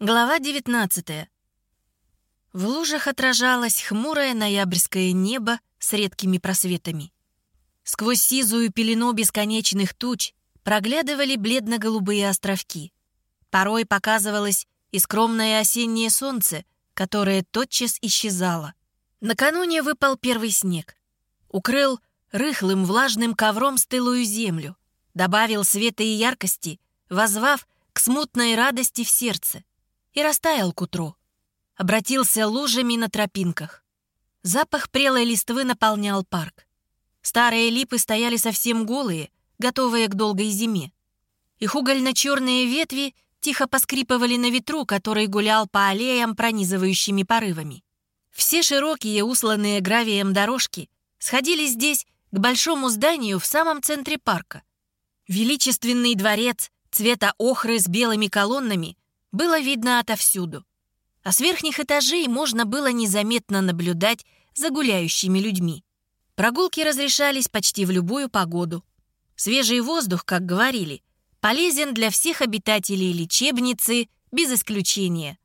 Глава 19. В лужах отражалось хмурое ноябрьское небо с редкими просветами. Сквозь сизую пелену бесконечных туч проглядывали бледно-голубые островки. Порой показывалось и скромное осеннее солнце, которое тотчас исчезало. Накануне выпал первый снег. Укрыл рыхлым влажным ковром стылую землю, добавил света и яркости, возвав к смутной радости в сердце и растаял к утру. Обратился лужами на тропинках. Запах прелой листвы наполнял парк. Старые липы стояли совсем голые, готовые к долгой зиме. Их угольно-черные ветви тихо поскрипывали на ветру, который гулял по аллеям пронизывающими порывами. Все широкие, усланные гравием дорожки сходились здесь к большому зданию в самом центре парка. Величественный дворец цвета охры с белыми колоннами было видно отовсюду. А с верхних этажей можно было незаметно наблюдать за гуляющими людьми. Прогулки разрешались почти в любую погоду. Свежий воздух, как говорили, полезен для всех обитателей лечебницы без исключения.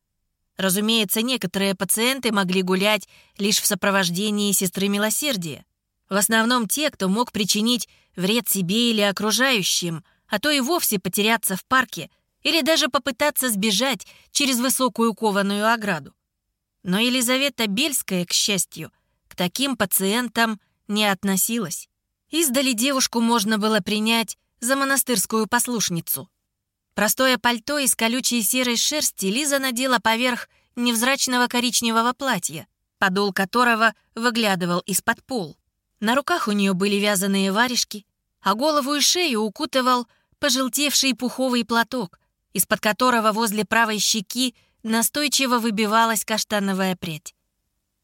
Разумеется, некоторые пациенты могли гулять лишь в сопровождении сестры милосердия. В основном те, кто мог причинить вред себе или окружающим, а то и вовсе потеряться в парке – или даже попытаться сбежать через высокую кованую ограду. Но Елизавета Бельская, к счастью, к таким пациентам не относилась. Издали девушку можно было принять за монастырскую послушницу. Простое пальто из колючей серой шерсти Лиза надела поверх невзрачного коричневого платья, подол которого выглядывал из-под пол. На руках у нее были вязаные варежки, а голову и шею укутывал пожелтевший пуховый платок, из-под которого возле правой щеки настойчиво выбивалась каштановая прядь.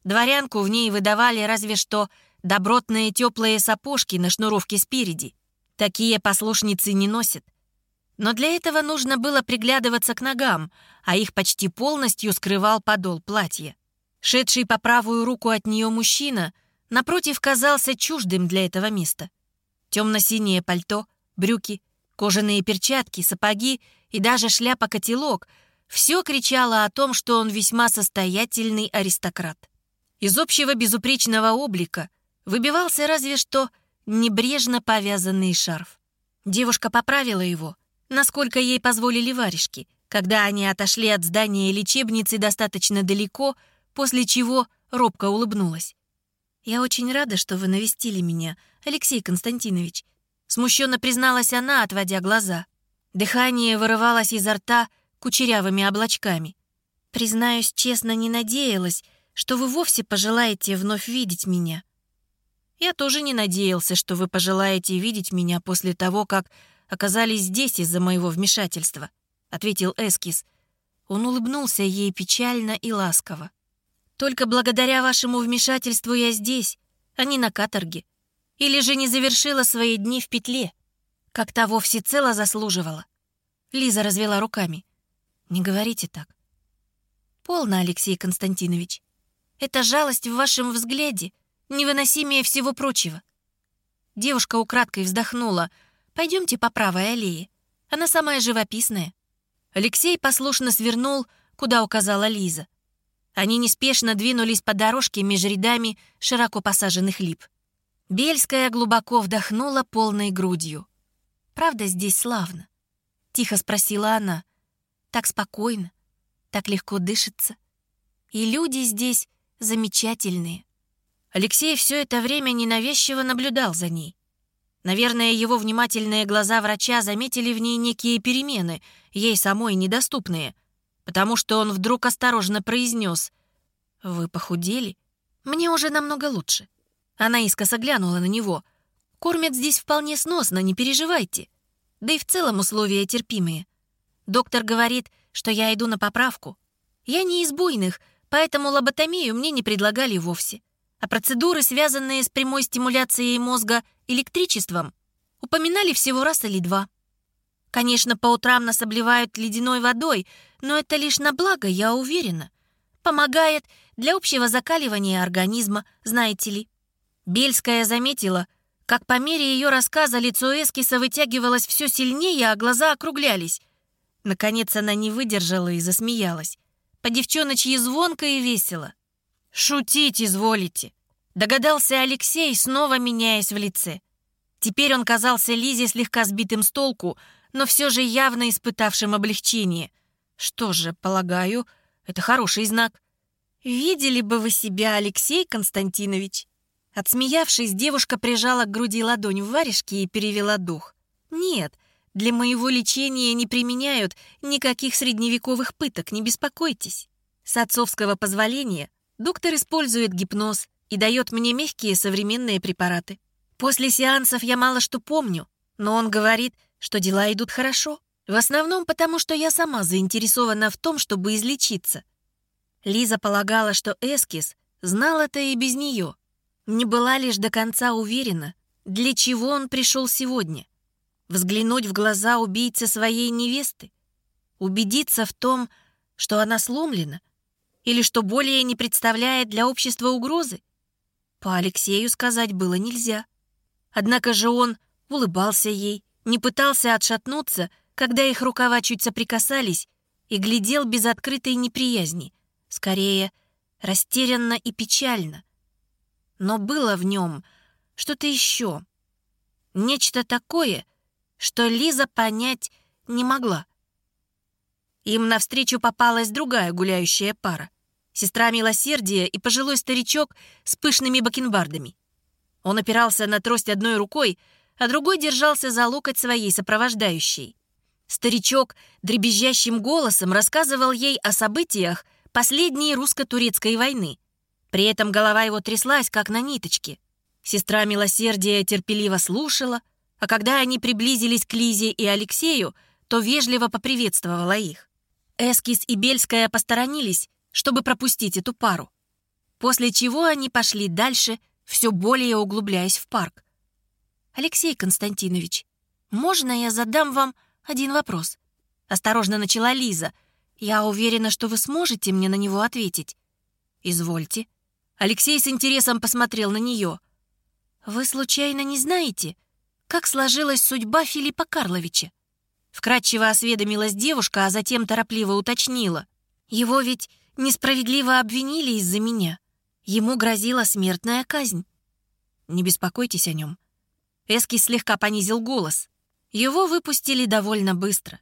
Дворянку в ней выдавали разве что добротные теплые сапожки на шнуровке спереди. Такие послушницы не носят. Но для этого нужно было приглядываться к ногам, а их почти полностью скрывал подол платья. Шедший по правую руку от нее мужчина, напротив, казался чуждым для этого места. Темно-синее пальто, брюки, кожаные перчатки, сапоги и даже шляпа-котелок — все кричало о том, что он весьма состоятельный аристократ. Из общего безупречного облика выбивался разве что небрежно повязанный шарф. Девушка поправила его, насколько ей позволили варежки, когда они отошли от здания лечебницы достаточно далеко, после чего робко улыбнулась. «Я очень рада, что вы навестили меня, Алексей Константинович», смущенно призналась она, отводя глаза. Дыхание вырывалось изо рта кучерявыми облачками. Признаюсь, честно не надеялась, что вы вовсе пожелаете вновь видеть меня. Я тоже не надеялся, что вы пожелаете видеть меня после того, как оказались здесь из-за моего вмешательства, ответил Эскис. Он улыбнулся ей печально и ласково. Только благодаря вашему вмешательству я здесь, а не на каторге. Или же не завершила свои дни в петле как того всецело заслуживала. Лиза развела руками. «Не говорите так». «Полно, Алексей Константинович. Эта жалость в вашем взгляде невыносимее всего прочего». Девушка украдкой вздохнула. «Пойдемте по правой аллее. Она самая живописная». Алексей послушно свернул, куда указала Лиза. Они неспешно двинулись по дорожке между рядами широко посаженных лип. Бельская глубоко вдохнула полной грудью. Правда здесь славно?» — тихо спросила она. «Так спокойно, так легко дышится. И люди здесь замечательные». Алексей все это время ненавязчиво наблюдал за ней. Наверное, его внимательные глаза врача заметили в ней некие перемены, ей самой недоступные, потому что он вдруг осторожно произнес «Вы похудели? Мне уже намного лучше». Она искоса глянула на него — Кормят здесь вполне сносно, не переживайте. Да и в целом условия терпимые. Доктор говорит, что я иду на поправку. Я не из буйных, поэтому лоботомию мне не предлагали вовсе. А процедуры, связанные с прямой стимуляцией мозга электричеством, упоминали всего раз или два. Конечно, по утрам нас обливают ледяной водой, но это лишь на благо, я уверена. Помогает для общего закаливания организма, знаете ли. Бельская заметила — как по мере ее рассказа лицо Эскиса вытягивалось все сильнее, а глаза округлялись. Наконец она не выдержала и засмеялась. По девчоночьи звонко и весело. «Шутить изволите!» Догадался Алексей, снова меняясь в лице. Теперь он казался Лизе слегка сбитым с толку, но все же явно испытавшим облегчение. Что же, полагаю, это хороший знак. «Видели бы вы себя, Алексей Константинович?» Отсмеявшись, девушка прижала к груди ладонь в варежке и перевела дух. «Нет, для моего лечения не применяют никаких средневековых пыток, не беспокойтесь. С отцовского позволения доктор использует гипноз и дает мне мягкие современные препараты. После сеансов я мало что помню, но он говорит, что дела идут хорошо. В основном потому, что я сама заинтересована в том, чтобы излечиться. Лиза полагала, что Эскиз знал это и без нее. Не была лишь до конца уверена, для чего он пришел сегодня. Взглянуть в глаза убийцы своей невесты? Убедиться в том, что она сломлена? Или что более не представляет для общества угрозы? По Алексею сказать было нельзя. Однако же он улыбался ей, не пытался отшатнуться, когда их рукава чуть соприкасались, и глядел без открытой неприязни, скорее, растерянно и печально. Но было в нем что-то еще, нечто такое, что Лиза понять не могла. Им навстречу попалась другая гуляющая пара. Сестра милосердия и пожилой старичок с пышными бакенбардами. Он опирался на трость одной рукой, а другой держался за локоть своей сопровождающей. Старичок дребезжащим голосом рассказывал ей о событиях последней русско-турецкой войны. При этом голова его тряслась, как на ниточке. Сестра милосердия терпеливо слушала, а когда они приблизились к Лизе и Алексею, то вежливо поприветствовала их. Эскис и Бельская посторонились, чтобы пропустить эту пару. После чего они пошли дальше, все более углубляясь в парк. «Алексей Константинович, можно я задам вам один вопрос?» Осторожно начала Лиза. «Я уверена, что вы сможете мне на него ответить». «Извольте». Алексей с интересом посмотрел на нее. «Вы случайно не знаете, как сложилась судьба Филиппа Карловича. Вкратчиво осведомилась девушка, а затем торопливо уточнила. Его ведь несправедливо обвинили из-за меня. Ему грозила смертная казнь. Не беспокойтесь о нем. Эски слегка понизил голос. Его выпустили довольно быстро.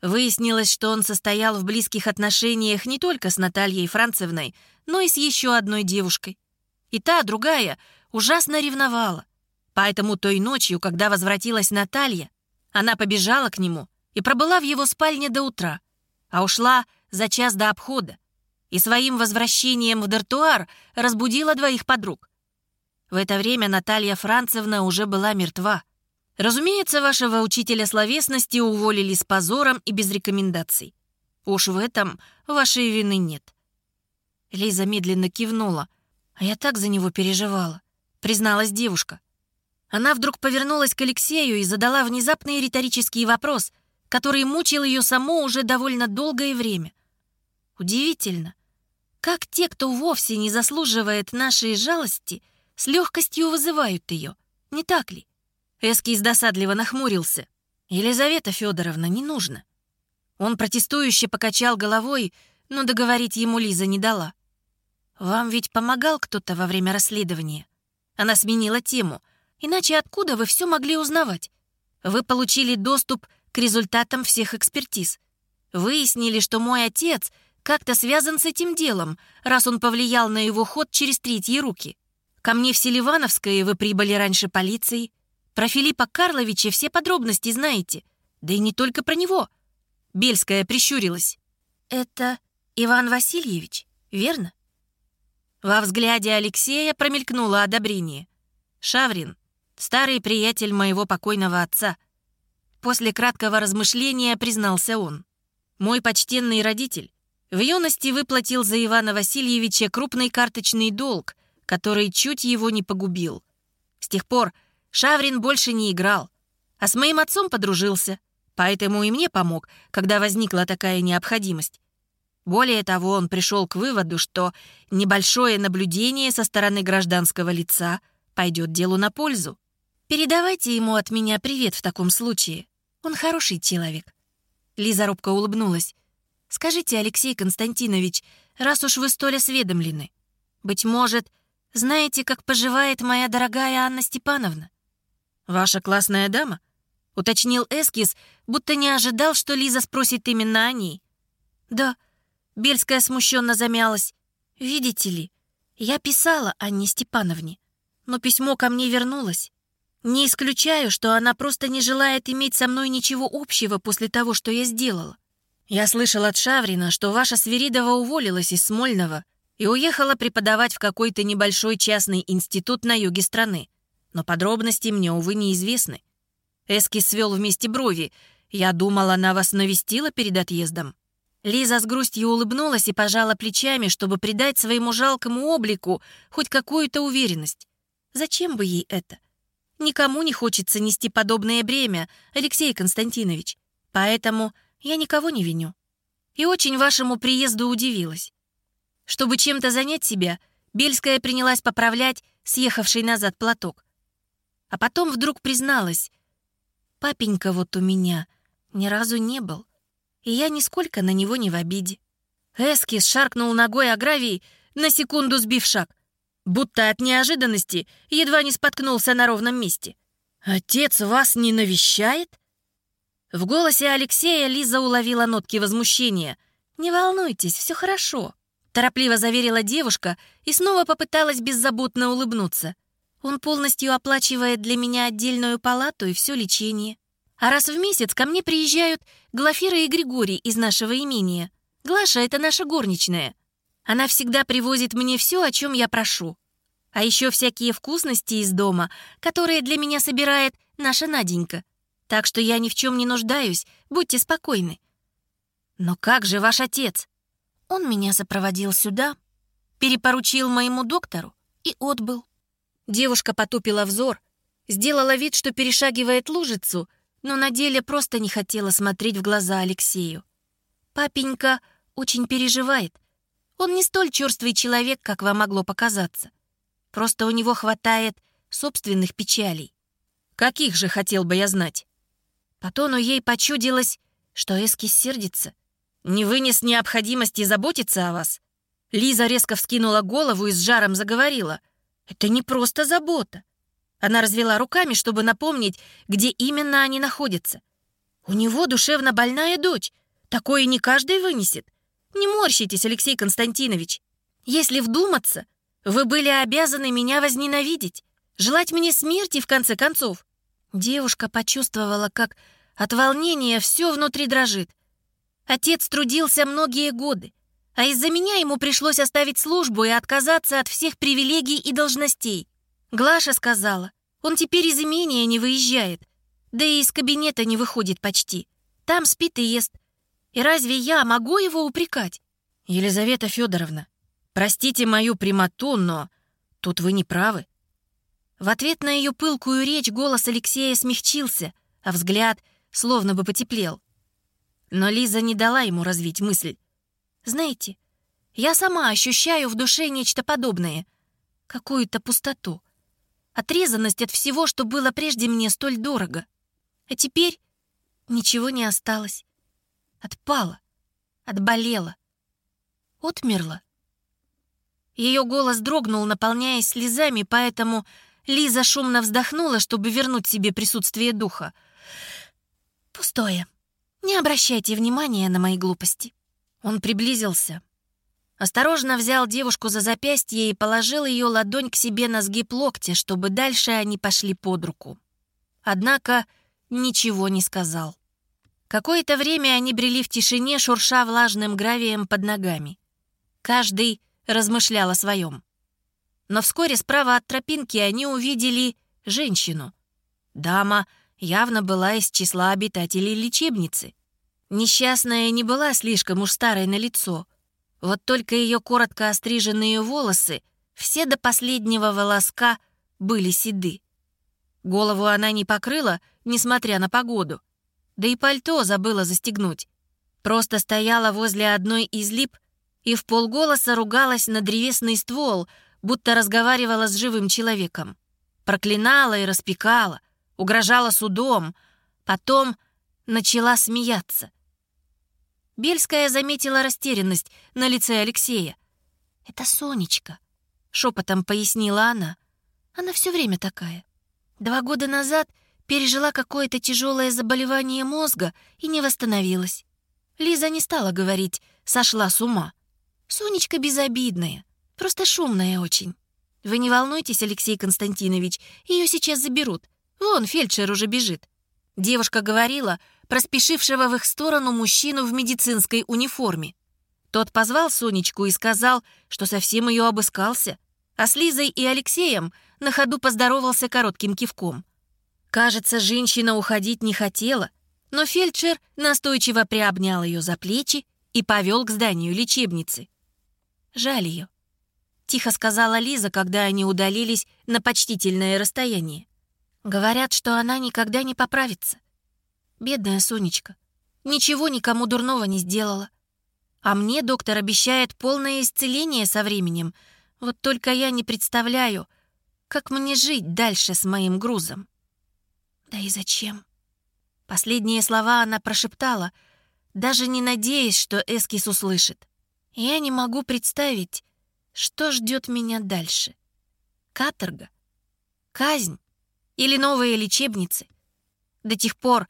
Выяснилось, что он состоял в близких отношениях не только с Натальей Францевной, но и с еще одной девушкой. И та, другая, ужасно ревновала. Поэтому той ночью, когда возвратилась Наталья, она побежала к нему и пробыла в его спальне до утра, а ушла за час до обхода и своим возвращением в дартуар разбудила двоих подруг. В это время Наталья Францевна уже была мертва. Разумеется, вашего учителя словесности уволили с позором и без рекомендаций. Уж в этом вашей вины нет. Лиза медленно кивнула. А я так за него переживала, призналась девушка. Она вдруг повернулась к Алексею и задала внезапный риторический вопрос, который мучил ее саму уже довольно долгое время. Удивительно, как те, кто вовсе не заслуживает нашей жалости, с легкостью вызывают ее, не так ли? Эскиз досадливо нахмурился. «Елизавета Федоровна, не нужно». Он протестующе покачал головой, но договорить ему Лиза не дала. «Вам ведь помогал кто-то во время расследования?» Она сменила тему — Иначе откуда вы все могли узнавать? Вы получили доступ к результатам всех экспертиз. Выяснили, что мой отец как-то связан с этим делом, раз он повлиял на его ход через третьи руки. Ко мне в Селивановское вы прибыли раньше полиции. Про Филиппа Карловича все подробности знаете. Да и не только про него. Бельская прищурилась. Это Иван Васильевич, верно? Во взгляде Алексея промелькнуло одобрение. Шаврин старый приятель моего покойного отца. После краткого размышления признался он. Мой почтенный родитель в юности выплатил за Ивана Васильевича крупный карточный долг, который чуть его не погубил. С тех пор Шаврин больше не играл, а с моим отцом подружился, поэтому и мне помог, когда возникла такая необходимость. Более того, он пришел к выводу, что небольшое наблюдение со стороны гражданского лица пойдет делу на пользу. Передавайте ему от меня привет в таком случае. Он хороший человек». Лиза робко улыбнулась. «Скажите, Алексей Константинович, раз уж вы столь осведомлены, быть может, знаете, как поживает моя дорогая Анна Степановна?» «Ваша классная дама?» — уточнил Эскиз, будто не ожидал, что Лиза спросит именно о ней. «Да», — Бельская смущенно замялась. «Видите ли, я писала Анне Степановне, но письмо ко мне вернулось. Не исключаю, что она просто не желает иметь со мной ничего общего после того, что я сделала. Я слышал от Шаврина, что ваша Свиридова уволилась из Смольного и уехала преподавать в какой-то небольшой частный институт на юге страны. Но подробности мне, увы, неизвестны. Эски свел вместе брови. Я думал, она вас навестила перед отъездом. Лиза с грустью улыбнулась и пожала плечами, чтобы придать своему жалкому облику хоть какую-то уверенность. Зачем бы ей это? Никому не хочется нести подобное бремя, Алексей Константинович. Поэтому я никого не виню. И очень вашему приезду удивилась. Чтобы чем-то занять себя, Бельская принялась поправлять съехавший назад платок. А потом вдруг призналась. «Папенька вот у меня ни разу не был, и я нисколько на него не в обиде». Эскис шаркнул ногой о гравий, на секунду сбив шаг. Будто от неожиданности едва не споткнулся на ровном месте. «Отец вас не навещает?» В голосе Алексея Лиза уловила нотки возмущения. «Не волнуйтесь, все хорошо», — торопливо заверила девушка и снова попыталась беззаботно улыбнуться. Он полностью оплачивает для меня отдельную палату и все лечение. А раз в месяц ко мне приезжают Глафира и Григорий из нашего имения. Глаша — это наша горничная. Она всегда привозит мне все, о чем я прошу. А еще всякие вкусности из дома, которые для меня собирает наша Наденька. Так что я ни в чем не нуждаюсь, будьте спокойны. Но как же ваш отец? Он меня сопроводил сюда, перепоручил моему доктору и отбыл. Девушка потупила взор, сделала вид, что перешагивает лужицу, но на деле просто не хотела смотреть в глаза Алексею. Папенька очень переживает. Он не столь черствый человек, как вам могло показаться. Просто у него хватает собственных печалей. Каких же хотел бы я знать? По тону ей почудилось, что Эскис сердится. Не вынес необходимости заботиться о вас. Лиза резко вскинула голову и с жаром заговорила. Это не просто забота. Она развела руками, чтобы напомнить, где именно они находятся. У него душевно больная дочь. Такое не каждый вынесет. Не морщитесь, Алексей Константинович. Если вдуматься, вы были обязаны меня возненавидеть, желать мне смерти, в конце концов. Девушка почувствовала, как от волнения все внутри дрожит. Отец трудился многие годы, а из-за меня ему пришлось оставить службу и отказаться от всех привилегий и должностей. Глаша сказала, он теперь из имения не выезжает, да и из кабинета не выходит почти. Там спит и ест. И разве я могу его упрекать? Елизавета Федоровна, простите мою прямоту, но тут вы не правы. В ответ на ее пылкую речь голос Алексея смягчился, а взгляд словно бы потеплел. Но Лиза не дала ему развить мысль. Знаете, я сама ощущаю в душе нечто подобное. Какую-то пустоту. Отрезанность от всего, что было прежде мне столь дорого. А теперь ничего не осталось. Отпало, отболело, отмерло. Ее голос дрогнул, наполняясь слезами, поэтому Лиза шумно вздохнула, чтобы вернуть себе присутствие духа. «Пустое. Не обращайте внимания на мои глупости». Он приблизился. Осторожно взял девушку за запястье и положил ее ладонь к себе на сгиб локтя, чтобы дальше они пошли под руку. Однако ничего не сказал. Какое-то время они брели в тишине, шурша влажным гравием под ногами. Каждый размышлял о своем. Но вскоре справа от тропинки они увидели женщину. Дама явно была из числа обитателей лечебницы. Несчастная не была слишком уж старой на лицо. Вот только ее коротко остриженные волосы, все до последнего волоска, были седы. Голову она не покрыла, несмотря на погоду. Да и пальто забыла застегнуть. Просто стояла возле одной из лип и в полголоса ругалась на древесный ствол, будто разговаривала с живым человеком. Проклинала и распекала, угрожала судом, потом начала смеяться. Бельская заметила растерянность на лице Алексея. «Это Сонечка», — шепотом пояснила она. «Она все время такая. Два года назад пережила какое-то тяжелое заболевание мозга и не восстановилась. Лиза не стала говорить, сошла с ума. Сонечка безобидная, просто шумная очень. Вы не волнуйтесь, Алексей Константинович, ее сейчас заберут. Вон, фельдшер уже бежит. Девушка говорила про спешившего в их сторону мужчину в медицинской униформе. Тот позвал Сонечку и сказал, что совсем ее обыскался, а с Лизой и Алексеем на ходу поздоровался коротким кивком. Кажется, женщина уходить не хотела, но фельдшер настойчиво приобнял ее за плечи и повел к зданию лечебницы. Жаль ее. Тихо сказала Лиза, когда они удалились на почтительное расстояние. Говорят, что она никогда не поправится. Бедная Сонечка. Ничего никому дурного не сделала. А мне доктор обещает полное исцеление со временем. Вот только я не представляю, как мне жить дальше с моим грузом. Да и зачем? Последние слова она прошептала, даже не надеясь, что Эскис услышит. Я не могу представить, что ждет меня дальше. Каторга? Казнь? Или новые лечебницы? До тех пор,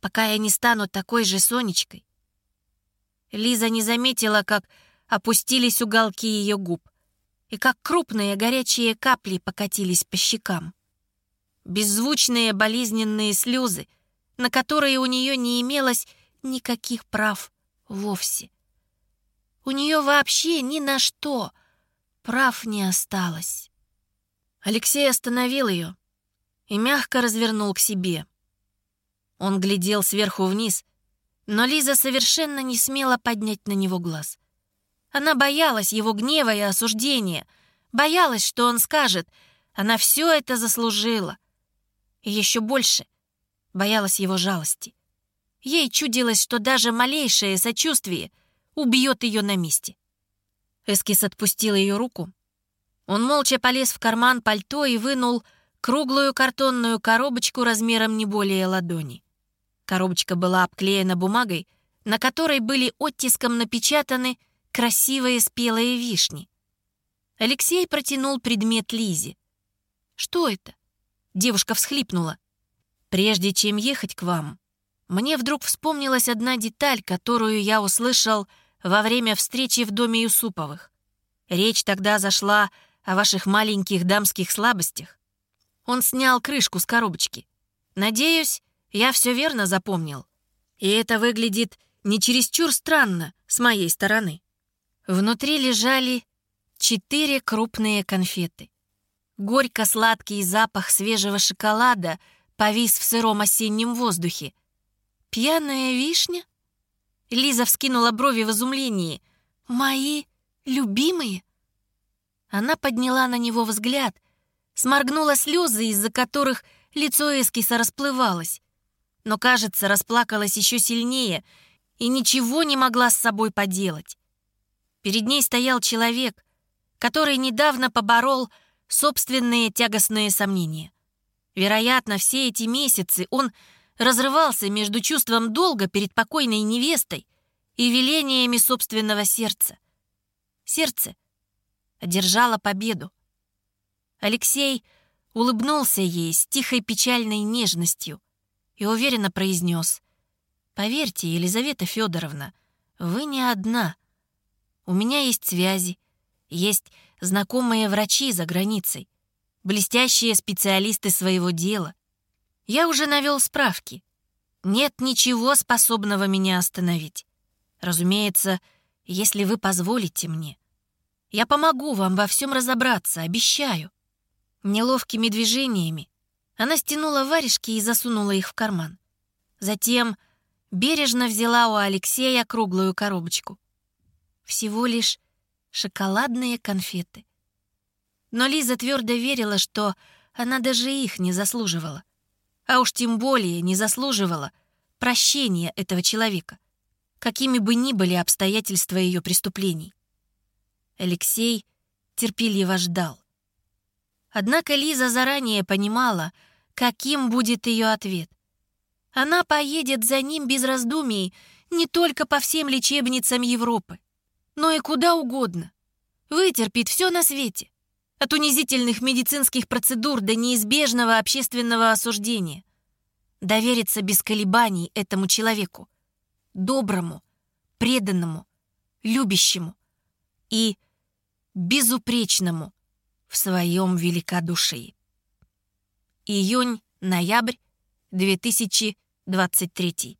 пока я не стану такой же Сонечкой. Лиза не заметила, как опустились уголки ее губ и как крупные горячие капли покатились по щекам. Беззвучные болезненные слезы — на которые у нее не имелось никаких прав вовсе. У нее вообще ни на что прав не осталось. Алексей остановил ее и мягко развернул к себе. Он глядел сверху вниз, но Лиза совершенно не смела поднять на него глаз. Она боялась его гнева и осуждения, боялась, что он скажет, она все это заслужила. И еще больше боялась его жалости. Ей чудилось, что даже малейшее сочувствие убьет ее на месте. Эскис отпустил ее руку. Он молча полез в карман пальто и вынул круглую картонную коробочку размером не более ладони. Коробочка была обклеена бумагой, на которой были оттиском напечатаны красивые спелые вишни. Алексей протянул предмет Лизе. «Что это?» Девушка всхлипнула. Прежде чем ехать к вам, мне вдруг вспомнилась одна деталь, которую я услышал во время встречи в доме Юсуповых. Речь тогда зашла о ваших маленьких дамских слабостях. Он снял крышку с коробочки. Надеюсь, я все верно запомнил. И это выглядит не чересчур странно с моей стороны. Внутри лежали четыре крупные конфеты. Горько-сладкий запах свежего шоколада — повис в сыром осеннем воздухе. «Пьяная вишня?» Лиза вскинула брови в изумлении. «Мои любимые?» Она подняла на него взгляд, сморгнула слезы, из-за которых лицо Эскиса расплывалось. Но, кажется, расплакалась еще сильнее и ничего не могла с собой поделать. Перед ней стоял человек, который недавно поборол собственные тягостные сомнения. Вероятно, все эти месяцы он разрывался между чувством долга перед покойной невестой и велениями собственного сердца. Сердце одержало победу. Алексей улыбнулся ей с тихой печальной нежностью и уверенно произнес «Поверьте, Елизавета Федоровна, вы не одна. У меня есть связи, есть знакомые врачи за границей блестящие специалисты своего дела. Я уже навел справки. Нет ничего способного меня остановить. Разумеется, если вы позволите мне. Я помогу вам во всем разобраться, обещаю. Неловкими движениями она стянула варежки и засунула их в карман. Затем бережно взяла у Алексея круглую коробочку. Всего лишь шоколадные конфеты. Но Лиза твердо верила, что она даже их не заслуживала. А уж тем более не заслуживала прощения этого человека, какими бы ни были обстоятельства ее преступлений. Алексей терпеливо ждал. Однако Лиза заранее понимала, каким будет ее ответ. Она поедет за ним без раздумий, Не только по всем лечебницам Европы, но и куда угодно. Вытерпит все на свете. От унизительных медицинских процедур до неизбежного общественного осуждения. Довериться без колебаний этому человеку. Доброму, преданному, любящему и безупречному в своем великодушии. Июнь-ноябрь 2023